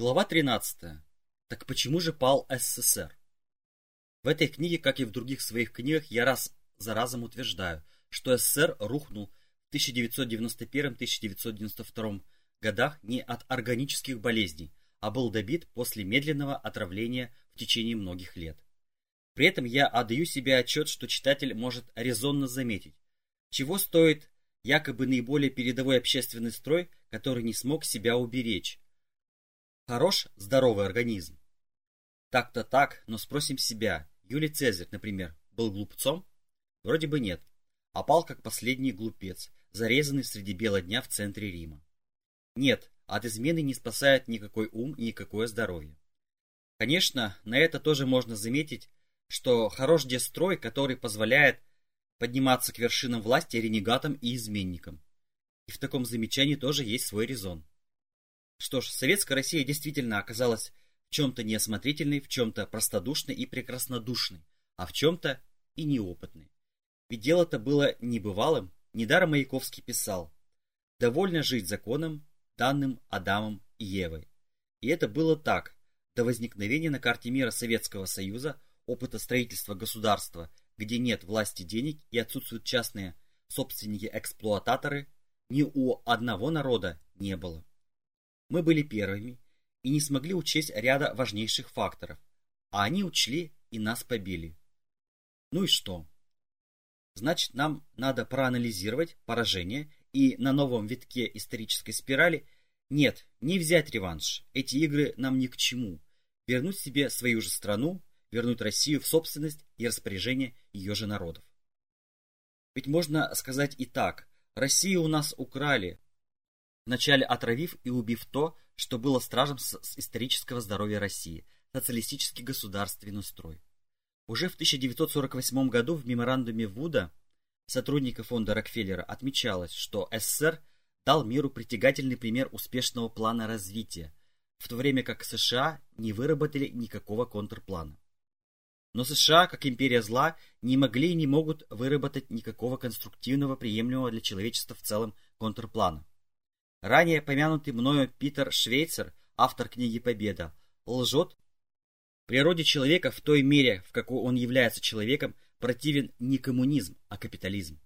Глава 13. Так почему же пал СССР? В этой книге, как и в других своих книгах, я раз за разом утверждаю, что СССР рухнул в 1991-1992 годах не от органических болезней, а был добит после медленного отравления в течение многих лет. При этом я отдаю себе отчет, что читатель может резонно заметить, чего стоит якобы наиболее передовой общественный строй, который не смог себя уберечь, Хорош здоровый организм. Так-то так, но спросим себя. Юлий Цезарь, например, был глупцом? Вроде бы нет. А как последний глупец, зарезанный среди бела дня в центре Рима. Нет, от измены не спасает никакой ум и никакое здоровье. Конечно, на это тоже можно заметить, что хорош дестрой, который позволяет подниматься к вершинам власти ренегатам и изменникам. И в таком замечании тоже есть свой резон. Что ж, советская Россия действительно оказалась в чем-то неосмотрительной, в чем-то простодушной и прекраснодушной, а в чем-то и неопытной. Ведь дело-то было небывалым, недаром Маяковский писал «Довольно жить законом, данным Адамом и Евой». И это было так, до возникновения на карте мира Советского Союза опыта строительства государства, где нет власти денег и отсутствуют частные собственники-эксплуататоры, ни у одного народа не было. Мы были первыми и не смогли учесть ряда важнейших факторов, а они учли и нас побили. Ну и что? Значит, нам надо проанализировать поражение и на новом витке исторической спирали нет, не взять реванш. Эти игры нам ни к чему. Вернуть себе свою же страну, вернуть Россию в собственность и распоряжение ее же народов. Ведь можно сказать и так. Россию у нас украли, вначале отравив и убив то, что было стражем с исторического здоровья России, социалистический государственный строй. Уже в 1948 году в меморандуме Вуда сотрудника фонда Рокфеллера отмечалось, что СССР дал миру притягательный пример успешного плана развития, в то время как США не выработали никакого контрплана. Но США, как империя зла, не могли и не могут выработать никакого конструктивного, приемлемого для человечества в целом контрплана. Ранее помянутый мною Питер Швейцер, автор книги «Победа», лжет. Природе человека в той мере, в какой он является человеком, противен не коммунизм, а капитализм.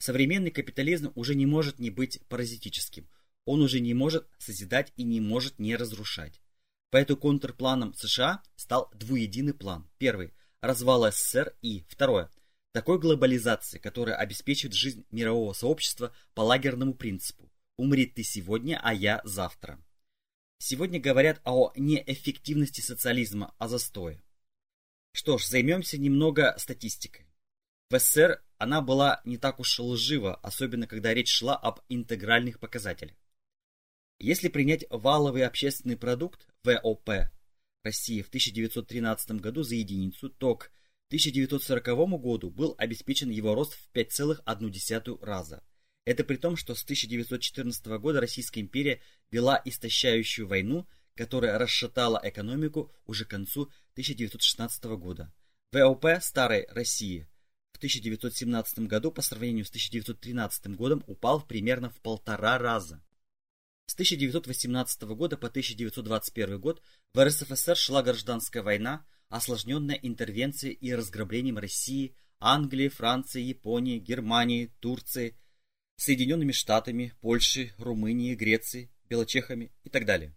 Современный капитализм уже не может не быть паразитическим. Он уже не может созидать и не может не разрушать. Поэтому контрпланом США стал двуединый план. Первый – развал СССР и, второе – такой глобализации, которая обеспечивает жизнь мирового сообщества по лагерному принципу Умри ты сегодня, а я завтра. Сегодня говорят о неэффективности социализма, о застое. Что ж, займемся немного статистикой. В СССР она была не так уж лжива, особенно когда речь шла об интегральных показателях. Если принять валовый общественный продукт ВОП России в 1913 году за единицу, то к 1940 году был обеспечен его рост в 5,1 раза – это при том, что с 1914 года Российская империя вела истощающую войну, которая расшатала экономику уже к концу 1916 года. ВОП старой России в 1917 году по сравнению с 1913 годом упал примерно в полтора раза. С 1918 года по 1921 год в РСФСР шла гражданская война, осложненная интервенцией и разграблением России, Англии, Франции, Японии, Германии, Турции – Соединенными Штатами, Польшей, Румынией, Грецией, Белочехами и так далее.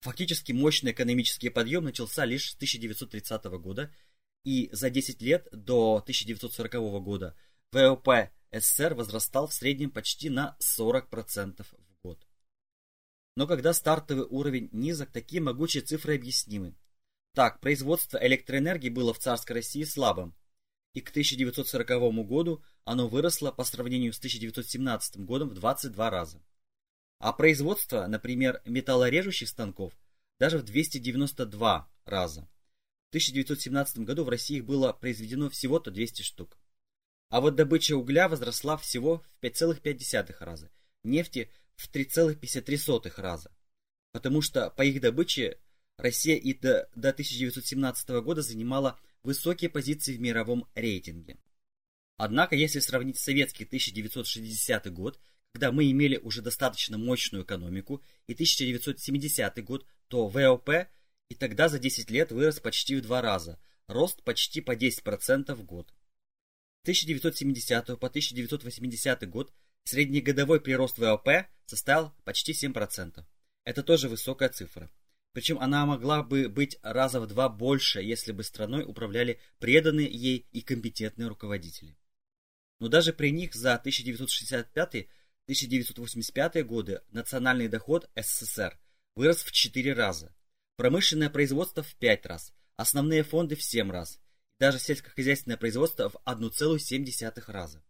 Фактически мощный экономический подъем начался лишь с 1930 года, и за 10 лет до 1940 года ВВП СССР возрастал в среднем почти на 40% в год. Но когда стартовый уровень низок, такие могучие цифры объяснимы. Так, производство электроэнергии было в царской России слабым, и к 1940 году оно выросло по сравнению с 1917 годом в 22 раза. А производство, например, металлорежущих станков даже в 292 раза. В 1917 году в России их было произведено всего-то 200 штук. А вот добыча угля возросла всего в 5,5 раза, нефти в 3,53 раза. Потому что по их добыче Россия и до, до 1917 года занимала высокие позиции в мировом рейтинге. Однако, если сравнить советский 1960 год, когда мы имели уже достаточно мощную экономику, и 1970 год, то ВОП и тогда за 10 лет вырос почти в два раза, рост почти по 10% в год. С 1970 по 1980 год среднегодовой прирост ВВП составил почти 7%. Это тоже высокая цифра. Причем она могла бы быть раза в два больше, если бы страной управляли преданные ей и компетентные руководители. Но даже при них за 1965-1985 годы национальный доход СССР вырос в 4 раза, промышленное производство в 5 раз, основные фонды в 7 раз, даже сельскохозяйственное производство в 1,7 раза.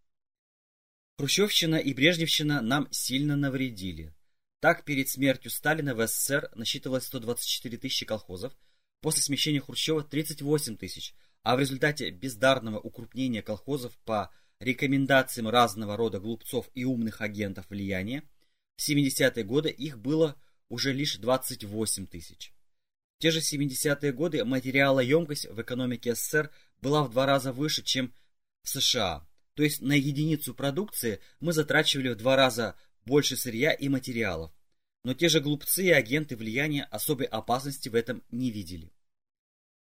Хрущевщина и Брежневщина нам сильно навредили. Так, перед смертью Сталина в СССР насчитывалось 124 тысячи колхозов, после смещения Хрущева 38 тысяч, а в результате бездарного укрупнения колхозов по рекомендациям разного рода глупцов и умных агентов влияния, в 70-е годы их было уже лишь 28 тысяч. В те же 70-е годы материалоемкость в экономике СССР была в два раза выше, чем в США. То есть на единицу продукции мы затрачивали в два раза больше сырья и материалов. Но те же глупцы и агенты влияния особой опасности в этом не видели.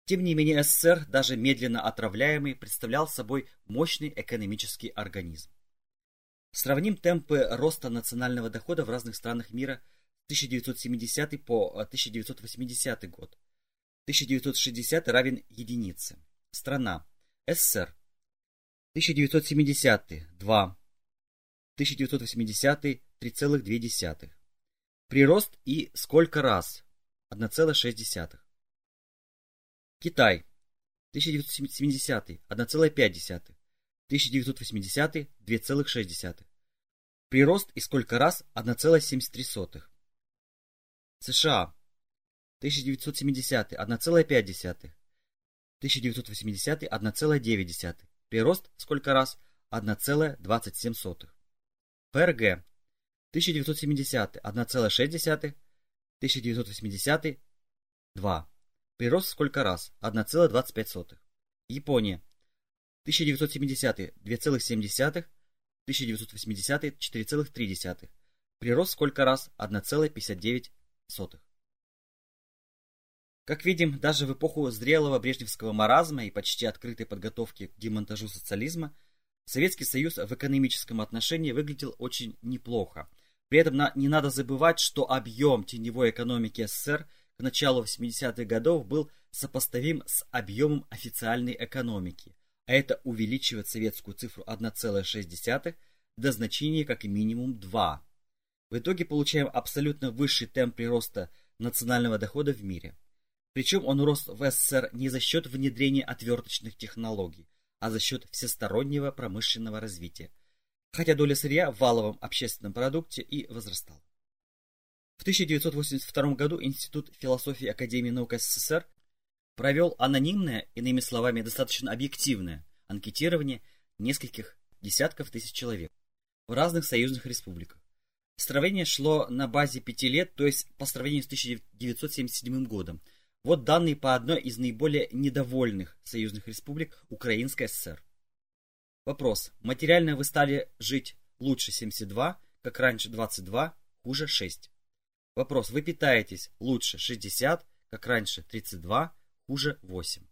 Тем не менее СССР, даже медленно отравляемый, представлял собой мощный экономический организм. Сравним темпы роста национального дохода в разных странах мира с 1970 по 1980 год. 1960 равен единице. Страна. СССР. 1970 – 2. 1980 3,2. Прирост и сколько раз? 1,6. Китай. 1970 1,5. 1980 2,6. Прирост и сколько раз? 1,73. США. 1970 1,5. 1980 1,9. Прирост сколько раз? 1,27. ПРГ 1970 1,6, 1980 2. Прирост сколько раз? 1,25. Япония 1970 2,7, 1980 4,3. Прирост сколько раз? 1,59. Как видим, даже в эпоху зрелого брежневского маразма и почти открытой подготовки к демонтажу социализма Советский Союз в экономическом отношении выглядел очень неплохо. При этом не надо забывать, что объем теневой экономики СССР к началу 80-х годов был сопоставим с объемом официальной экономики, а это увеличивает советскую цифру 1,6 до значения как минимум 2. В итоге получаем абсолютно высший темп прироста национального дохода в мире. Причем он рос в СССР не за счет внедрения отверточных технологий, а за счет всестороннего промышленного развития, хотя доля сырья в валовом общественном продукте и возрастала. В 1982 году Институт философии Академии наук СССР провел анонимное, иными словами, достаточно объективное анкетирование нескольких десятков тысяч человек в разных союзных республиках. Сравнение шло на базе пяти лет, то есть по сравнению с 1977 годом, вот данные по одной из наиболее недовольных союзных республик Украинской ССР. Вопрос. Материально вы стали жить лучше 72, как раньше 22, хуже 6. Вопрос. Вы питаетесь лучше 60, как раньше 32, хуже 8.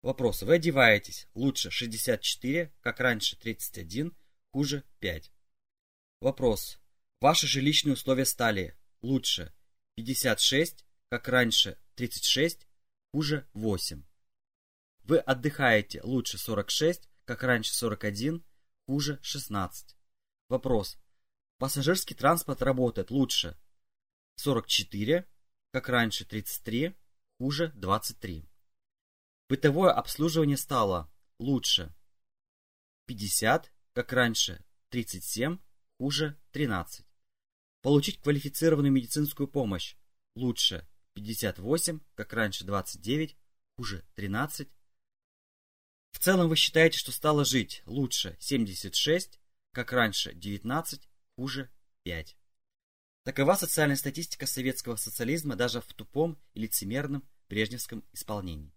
Вопрос. Вы одеваетесь лучше 64, как раньше 31, хуже 5. Вопрос. Ваши жилищные условия стали лучше 56, как раньше 36, хуже 8. Вы отдыхаете лучше 46, как раньше 41, хуже 16. Вопрос. Пассажирский транспорт работает лучше 44, как раньше 33, хуже 23. Бытовое обслуживание стало лучше 50, как раньше 37, хуже 13. Получить квалифицированную медицинскую помощь лучше 58, как раньше 29, хуже 13. В целом вы считаете, что стало жить лучше 76, как раньше 19, хуже 5. Такова социальная статистика советского социализма даже в тупом и лицемерном брежневском исполнении.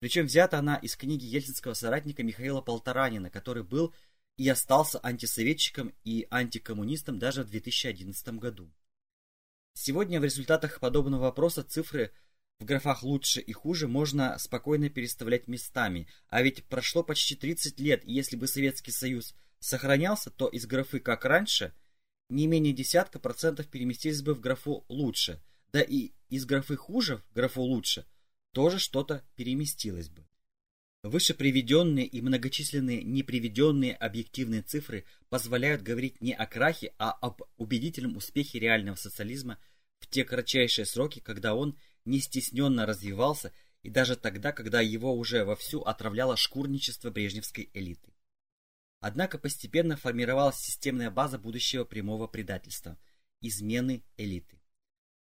Причем взята она из книги ельцинского соратника Михаила Полторанина, который был и остался антисоветчиком и антикоммунистом даже в 2011 году. Сегодня в результатах подобного вопроса цифры в графах «лучше» и «хуже» можно спокойно переставлять местами, а ведь прошло почти 30 лет, и если бы Советский Союз сохранялся, то из графы «как раньше» не менее десятка процентов переместились бы в графу «лучше», да и из графы «хуже» в графу «лучше» тоже что-то переместилось бы. Выше приведенные и многочисленные неприведенные объективные цифры позволяют говорить не о крахе, а об убедительном успехе реального социализма в те кратчайшие сроки, когда он не стесненно развивался и даже тогда, когда его уже вовсю отравляло шкурничество брежневской элиты. Однако постепенно формировалась системная база будущего прямого предательства – измены элиты.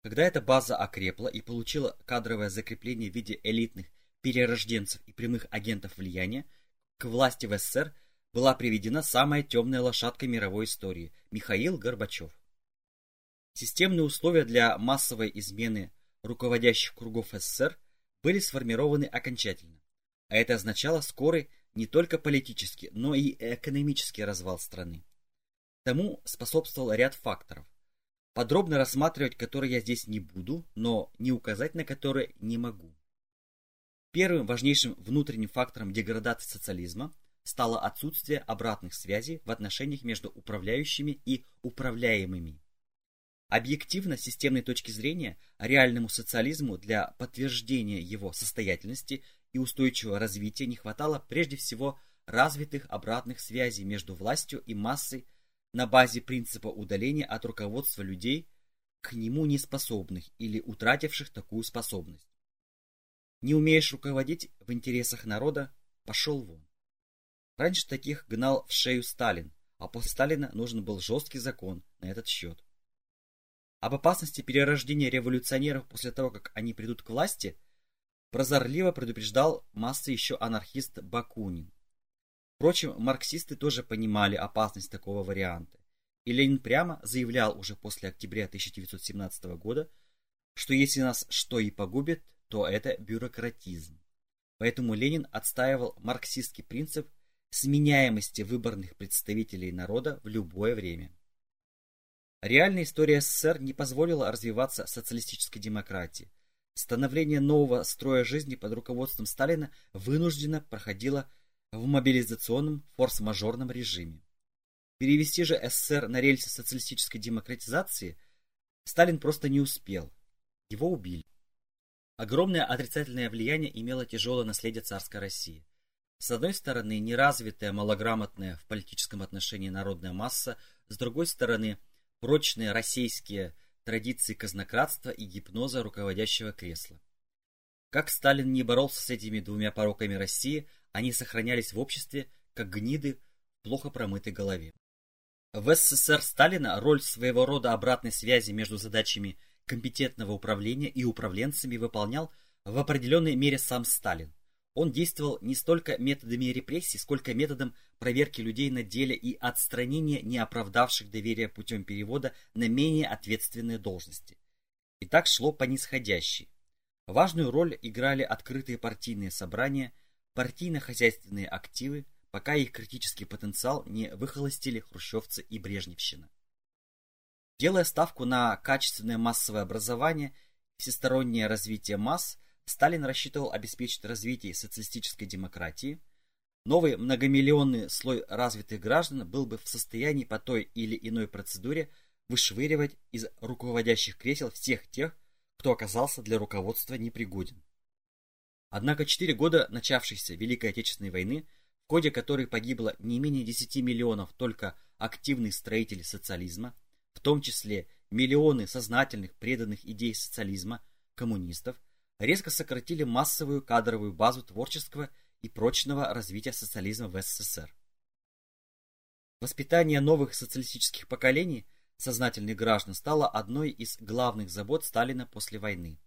Когда эта база окрепла и получила кадровое закрепление в виде элитных перерожденцев и прямых агентов влияния, к власти в СССР была приведена самая темная лошадка мировой истории – Михаил Горбачев. Системные условия для массовой измены руководящих кругов СССР были сформированы окончательно, а это означало скорый не только политический, но и экономический развал страны. Тому способствовал ряд факторов, подробно рассматривать которые я здесь не буду, но не указать на которые не могу. Первым важнейшим внутренним фактором деградации социализма стало отсутствие обратных связей в отношениях между управляющими и управляемыми. Объективно, с системной точки зрения, реальному социализму для подтверждения его состоятельности и устойчивого развития не хватало прежде всего развитых обратных связей между властью и массой на базе принципа удаления от руководства людей, к нему неспособных или утративших такую способность. Не умеешь руководить в интересах народа, пошел вон. Раньше таких гнал в шею Сталин, а после Сталина нужен был жесткий закон на этот счет. Об опасности перерождения революционеров после того, как они придут к власти, прозорливо предупреждал массы еще анархист Бакунин. Впрочем, марксисты тоже понимали опасность такого варианта, и Ленин прямо заявлял уже после октября 1917 года, что если нас что и погубит, то это бюрократизм. Поэтому Ленин отстаивал марксистский принцип сменяемости выборных представителей народа в любое время. Реальная история СССР не позволила развиваться социалистической демократии. Становление нового строя жизни под руководством Сталина вынужденно проходило в мобилизационном форс-мажорном режиме. Перевести же СССР на рельсы социалистической демократизации Сталин просто не успел. Его убили. Огромное отрицательное влияние имело тяжелое наследие царской России. С одной стороны, неразвитая, малограмотная в политическом отношении народная масса, с другой стороны, прочные российские традиции казнократства и гипноза руководящего кресла. Как Сталин не боролся с этими двумя пороками России, они сохранялись в обществе, как гниды в плохо промытой голове. В СССР Сталина роль своего рода обратной связи между задачами компетентного управления и управленцами выполнял в определенной мере сам Сталин. Он действовал не столько методами репрессий, сколько методом проверки людей на деле и отстранения неоправдавших доверия путем перевода на менее ответственные должности. И так шло по нисходящей. Важную роль играли открытые партийные собрания, партийно-хозяйственные активы, пока их критический потенциал не выхолостили хрущевцы и брежневщина. Делая ставку на качественное массовое образование, всестороннее развитие масс, Сталин рассчитывал обеспечить развитие социалистической демократии. Новый многомиллионный слой развитых граждан был бы в состоянии по той или иной процедуре вышвыривать из руководящих кресел всех тех, кто оказался для руководства непригоден. Однако четыре года начавшейся Великой Отечественной войны, в ходе которой погибло не менее 10 миллионов только активных строителей социализма, в том числе миллионы сознательных преданных идей социализма, коммунистов, резко сократили массовую кадровую базу творческого и прочного развития социализма в СССР. Воспитание новых социалистических поколений сознательных граждан стало одной из главных забот Сталина после войны.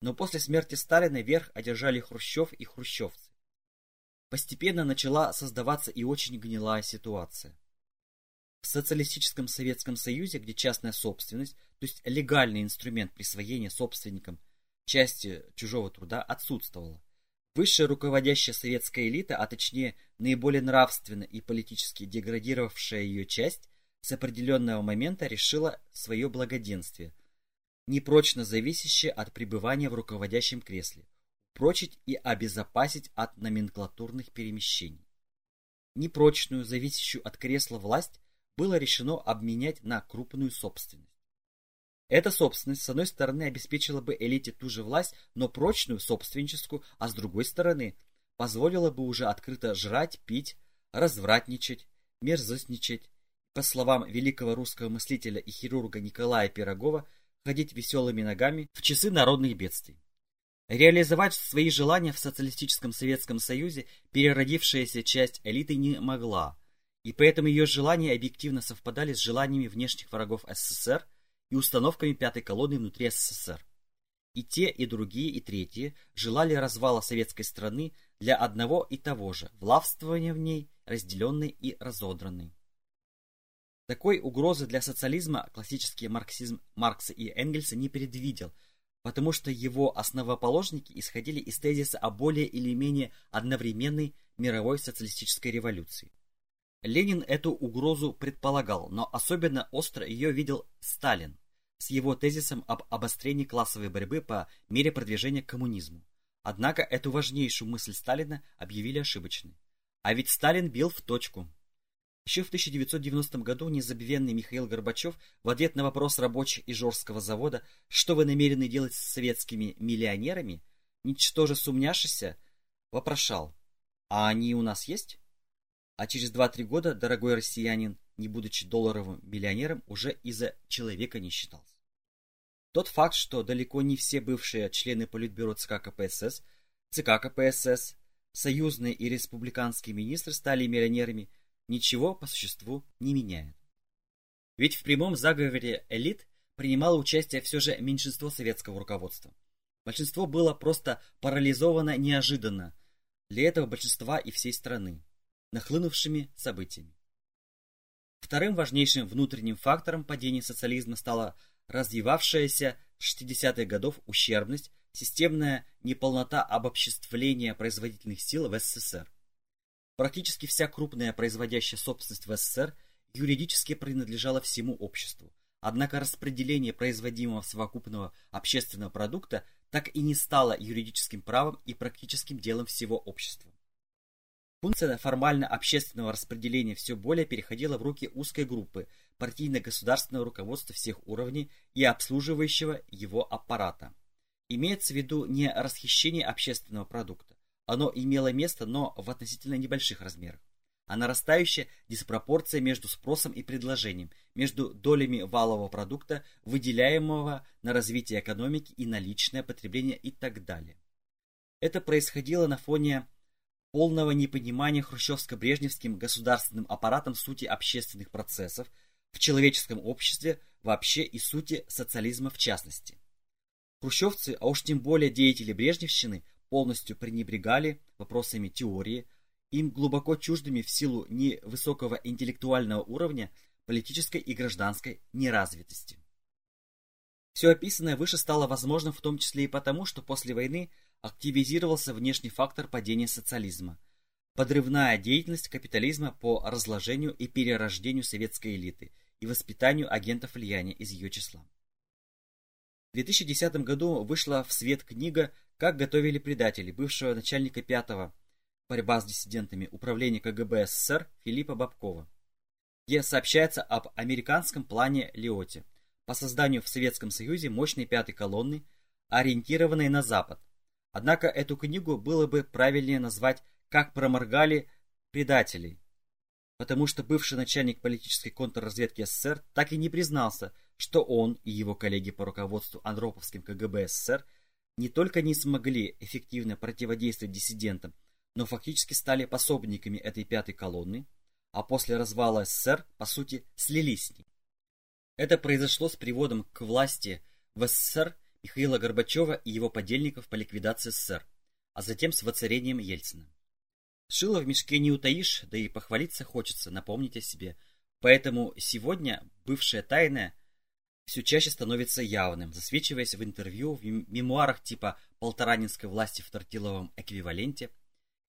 Но после смерти Сталина верх одержали Хрущев и хрущевцы. Постепенно начала создаваться и очень гнилая ситуация. В социалистическом Советском Союзе, где частная собственность, то есть легальный инструмент присвоения собственникам части чужого труда отсутствовала. Высшая руководящая советская элита, а точнее наиболее нравственно и политически деградировавшая ее часть, с определенного момента решила свое благоденствие, непрочно зависящее от пребывания в руководящем кресле, упрочить и обезопасить от номенклатурных перемещений. Непрочную, зависящую от кресла власть было решено обменять на крупную собственность. Эта собственность, с одной стороны, обеспечила бы элите ту же власть, но прочную, собственническую, а с другой стороны, позволила бы уже открыто жрать, пить, развратничать, мерзостничать, по словам великого русского мыслителя и хирурга Николая Пирогова, ходить веселыми ногами в часы народных бедствий. Реализовать свои желания в социалистическом Советском Союзе переродившаяся часть элиты не могла, и поэтому ее желания объективно совпадали с желаниями внешних врагов СССР и установками пятой колонны внутри СССР. И те, и другие, и третьи желали развала советской страны для одного и того же, властвования в ней, разделенной и разодранной. Такой угрозы для социализма классический марксизм Маркса и Энгельса не предвидел, потому что его основоположники исходили из тезиса о более или менее одновременной мировой социалистической революции. Ленин эту угрозу предполагал, но особенно остро ее видел Сталин с его тезисом об обострении классовой борьбы по мере продвижения к коммунизму. Однако эту важнейшую мысль Сталина объявили ошибочной. А ведь Сталин бил в точку. Еще в 1990 году незабвенный Михаил Горбачев в ответ на вопрос рабочих Ижорского завода «Что вы намерены делать с советскими миллионерами?» ничтоже сумняшися, вопрошал «А они у нас есть?» А через 2-3 года дорогой россиянин, не будучи долларовым миллионером, уже из-за человека не считался. Тот факт, что далеко не все бывшие члены Политбюро ЦК КПСС, ЦК КПСС, союзные и республиканские министры стали миллионерами, ничего по существу не меняет. Ведь в прямом заговоре элит принимало участие все же меньшинство советского руководства. Большинство было просто парализовано неожиданно, для этого большинства и всей страны нахлынувшими событиями. Вторым важнейшим внутренним фактором падения социализма стала развивавшаяся с 60-х годов ущербность, системная неполнота обобществления производительных сил в СССР. Практически вся крупная производящая собственность в СССР юридически принадлежала всему обществу. Однако распределение производимого совокупного общественного продукта так и не стало юридическим правом и практическим делом всего общества. Функция формально-общественного распределения все более переходила в руки узкой группы партийно-государственного руководства всех уровней и обслуживающего его аппарата. Имеется в виду не расхищение общественного продукта. Оно имело место, но в относительно небольших размерах. А нарастающая диспропорция между спросом и предложением, между долями валового продукта, выделяемого на развитие экономики и на личное потребление и так далее. Это происходило на фоне полного непонимания хрущевско-брежневским государственным аппаратом сути общественных процессов в человеческом обществе вообще и сути социализма в частности. Хрущевцы, а уж тем более деятели брежневщины, полностью пренебрегали вопросами теории, им глубоко чуждыми в силу невысокого интеллектуального уровня политической и гражданской неразвитости. Все описанное выше стало возможным в том числе и потому, что после войны активизировался внешний фактор падения социализма, подрывная деятельность капитализма по разложению и перерождению советской элиты и воспитанию агентов влияния из ее числа. В 2010 году вышла в свет книга «Как готовили предатели» бывшего начальника пятого борьба с диссидентами управления КГБ СССР Филиппа Бабкова, где сообщается об американском плане Лиоте по созданию в Советском Союзе мощной пятой колонны, ориентированной на Запад, Однако эту книгу было бы правильнее назвать «Как проморгали предателей», потому что бывший начальник политической контрразведки СССР так и не признался, что он и его коллеги по руководству Андроповским КГБ СССР не только не смогли эффективно противодействовать диссидентам, но фактически стали пособниками этой пятой колонны, а после развала СССР, по сути, слились с ней. Это произошло с приводом к власти в СССР Михаила Горбачева и его подельников по ликвидации СССР, а затем с воцарением Ельцина. Шило в мешке не утаишь, да и похвалиться хочется, напомнить о себе. Поэтому сегодня бывшее тайное все чаще становится явным, засвечиваясь в интервью, в мемуарах типа «Полторанинской власти в тортиловом эквиваленте».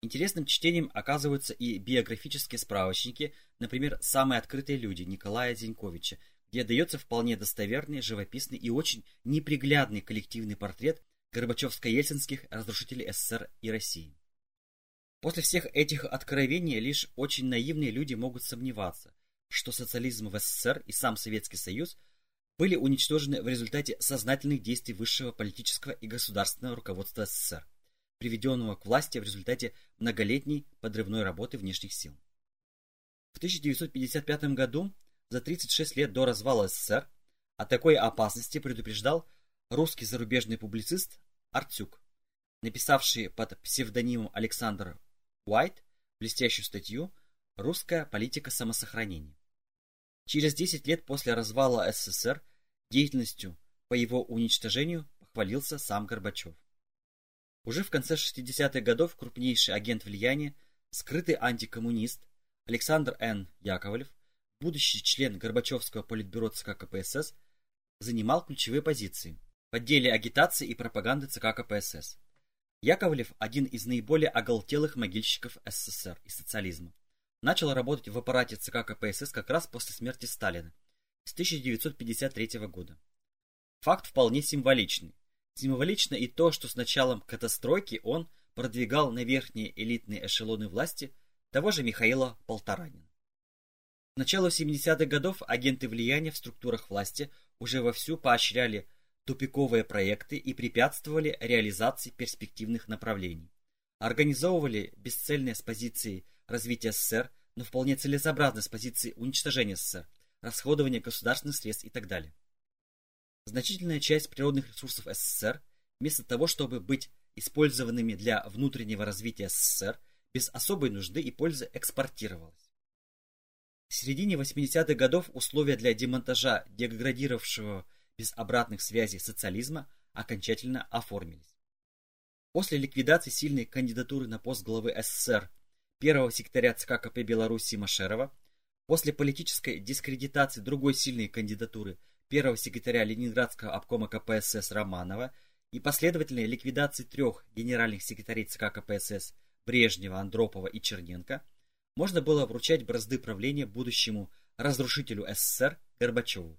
Интересным чтением оказываются и биографические справочники, например, «Самые открытые люди» Николая Зиньковича, где дается вполне достоверный, живописный и очень неприглядный коллективный портрет Горбачевско-Ельцинских разрушителей СССР и России. После всех этих откровений лишь очень наивные люди могут сомневаться, что социализм в СССР и сам Советский Союз были уничтожены в результате сознательных действий высшего политического и государственного руководства СССР, приведенного к власти в результате многолетней подрывной работы внешних сил. В 1955 году, за 36 лет до развала СССР, о такой опасности предупреждал русский зарубежный публицист Артюк, написавший под псевдонимом Александр Уайт блестящую статью «Русская политика самосохранения». Через 10 лет после развала СССР деятельностью по его уничтожению похвалился сам Горбачев. Уже в конце 60-х годов крупнейший агент влияния, скрытый антикоммунист Александр Н. Яковлев, будущий член Горбачевского политбюро ЦК КПСС, занимал ключевые позиции в отделе агитации и пропаганды ЦК КПСС. Яковлев – один из наиболее оголтелых могильщиков СССР и социализма. Начал работать в аппарате ЦК КПСС как раз после смерти Сталина с 1953 года. Факт вполне символичный. Символично и то, что с началом катастройки он продвигал на верхние элитные эшелоны власти того же Михаила Полторанина. Начала 70-х годов агенты влияния в структурах власти уже вовсю поощряли тупиковые проекты и препятствовали реализации перспективных направлений. Организовывали бесцельные с позиции развития СССР, но вполне целесообразно с позиции уничтожения СССР, расходования государственных средств и так далее. Значительная часть природных ресурсов СССР, вместо того, чтобы быть использованными для внутреннего развития СССР, без особой нужды и пользы экспортировалась. В середине 80-х годов условия для демонтажа деградировавшего без обратных связей социализма окончательно оформились. После ликвидации сильной кандидатуры на пост главы СССР первого секретаря ЦК КП Беларуси Машерова, после политической дискредитации другой сильной кандидатуры первого секретаря Ленинградского обкома КПСС Романова и последовательной ликвидации трех генеральных секретарей ЦК КПСС Брежнева, Андропова и Черненко, можно было вручать бразды правления будущему разрушителю СССР Горбачеву.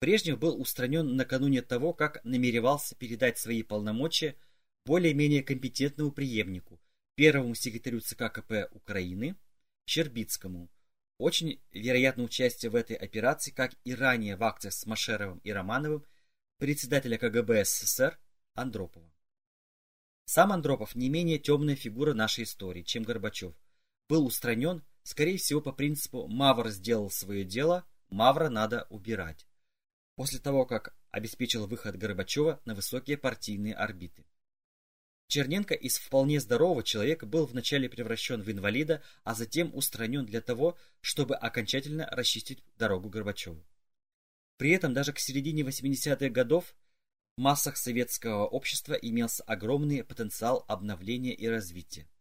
Брежнев был устранен накануне того, как намеревался передать свои полномочия более-менее компетентному преемнику, первому секретарю ЦК КП Украины, Щербицкому. Очень вероятно участие в этой операции, как и ранее в акциях с Машеровым и Романовым, председателя КГБ СССР Андропова. Сам Андропов не менее темная фигура нашей истории, чем Горбачев. Был устранен, скорее всего, по принципу «Мавр сделал свое дело, Мавра надо убирать» после того, как обеспечил выход Горбачева на высокие партийные орбиты. Черненко из вполне здорового человека был вначале превращен в инвалида, а затем устранен для того, чтобы окончательно расчистить дорогу Горбачеву. При этом даже к середине 80-х годов в массах советского общества имелся огромный потенциал обновления и развития.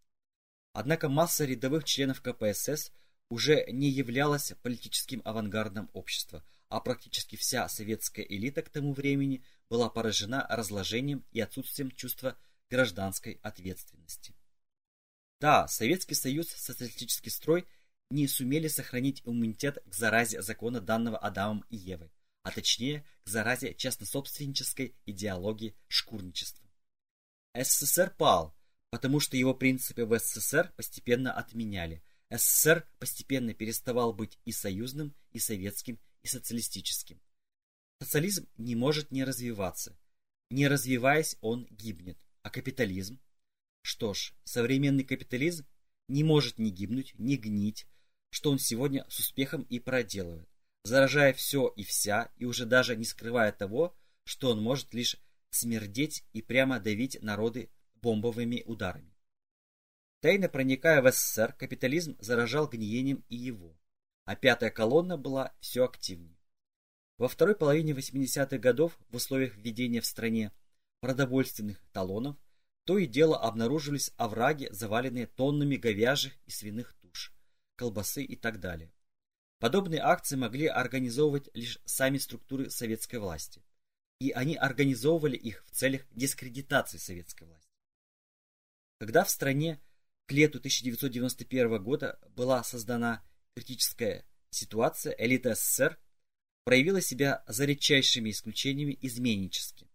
Однако масса рядовых членов КПСС уже не являлась политическим авангардом общества, а практически вся советская элита к тому времени была поражена разложением и отсутствием чувства гражданской ответственности. Да, Советский Союз, социалистический строй не сумели сохранить иммунитет к заразе закона данного Адамом и Евой, а точнее к заразе частнособственнической идеологии шкурничества. СССР пал, потому что его принципы в СССР постепенно отменяли. СССР постепенно переставал быть и союзным, и советским, и социалистическим. Социализм не может не развиваться. Не развиваясь, он гибнет. А капитализм? Что ж, современный капитализм не может ни гибнуть, ни гнить, что он сегодня с успехом и проделывает, заражая все и вся, и уже даже не скрывая того, что он может лишь смердеть и прямо давить народы бомбовыми ударами. Тайно проникая в СССР, капитализм заражал гниением и его а пятая колонна была все активнее. Во второй половине 80-х годов в условиях введения в стране продовольственных талонов то и дело обнаруживались овраги, заваленные тоннами говяжьих и свиных туш, колбасы и так далее. Подобные акции могли организовывать лишь сами структуры советской власти, и они организовывали их в целях дискредитации советской власти. Когда в стране к лету 1991 года была создана критическая ситуация, элита СССР проявила себя за редчайшими исключениями изменнически.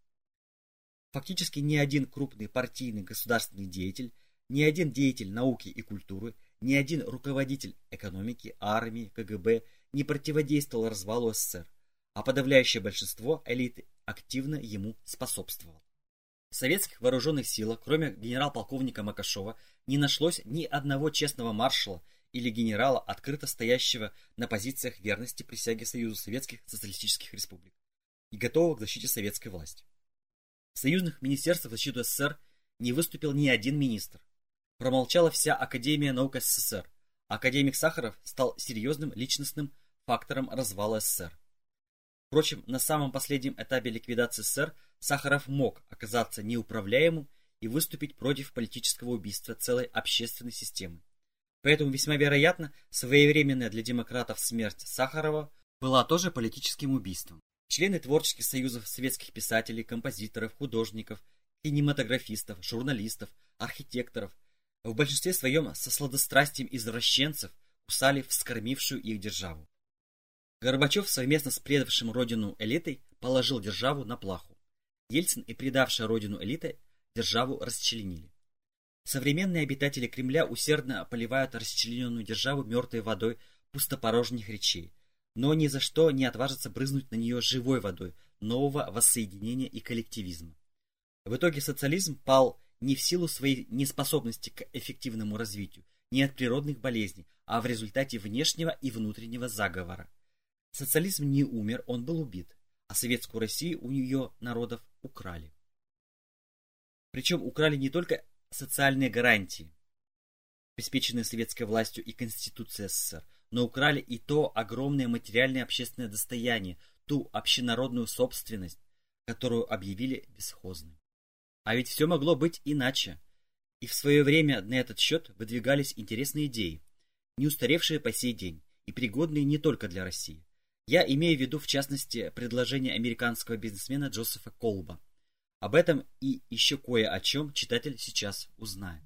Фактически ни один крупный партийный государственный деятель, ни один деятель науки и культуры, ни один руководитель экономики, армии, КГБ не противодействовал развалу СССР, а подавляющее большинство элиты активно ему способствовало. В советских вооруженных силах, кроме генерал-полковника Макашова, не нашлось ни одного честного маршала или генерала, открыто стоящего на позициях верности присяге Союзу Советских Социалистических Республик и готового к защите советской власти. В союзных министерствах защиты СССР не выступил ни один министр. Промолчала вся Академия наук СССР. Академик Сахаров стал серьезным личностным фактором развала СССР. Впрочем, на самом последнем этапе ликвидации СССР Сахаров мог оказаться неуправляемым и выступить против политического убийства целой общественной системы. Поэтому весьма вероятно, своевременная для демократов смерть Сахарова была тоже политическим убийством. Члены творческих союзов советских писателей, композиторов, художников, кинематографистов, журналистов, архитекторов в большинстве своем со сладострастием извращенцев кусали вскормившую их державу. Горбачев совместно с предавшим родину элитой положил державу на плаху. Ельцин и предавшая родину элита державу расчленили. Современные обитатели Кремля усердно поливают расчлененную державу мертвой водой пустопорожних речей, но ни за что не отважатся брызнуть на нее живой водой нового воссоединения и коллективизма. В итоге социализм пал не в силу своей неспособности к эффективному развитию, не от природных болезней, а в результате внешнего и внутреннего заговора. Социализм не умер, он был убит, а советскую Россию у нее народов украли. Причем украли не только социальные гарантии, обеспеченные советской властью и Конституцией СССР, но украли и то огромное материальное общественное достояние, ту общенародную собственность, которую объявили бесхозной. А ведь все могло быть иначе. И в свое время на этот счет выдвигались интересные идеи, не устаревшие по сей день и пригодные не только для России. Я имею в виду, в частности, предложение американского бизнесмена Джозефа Колба. Об этом и еще кое о чем читатель сейчас узнает.